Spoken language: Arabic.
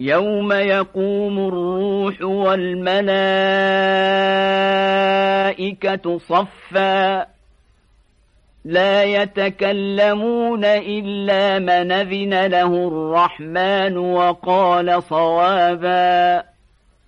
يوم يقوم الروح والملائكة صفا لا يتكلمون إلا من ذن له الرحمن وقال صوابا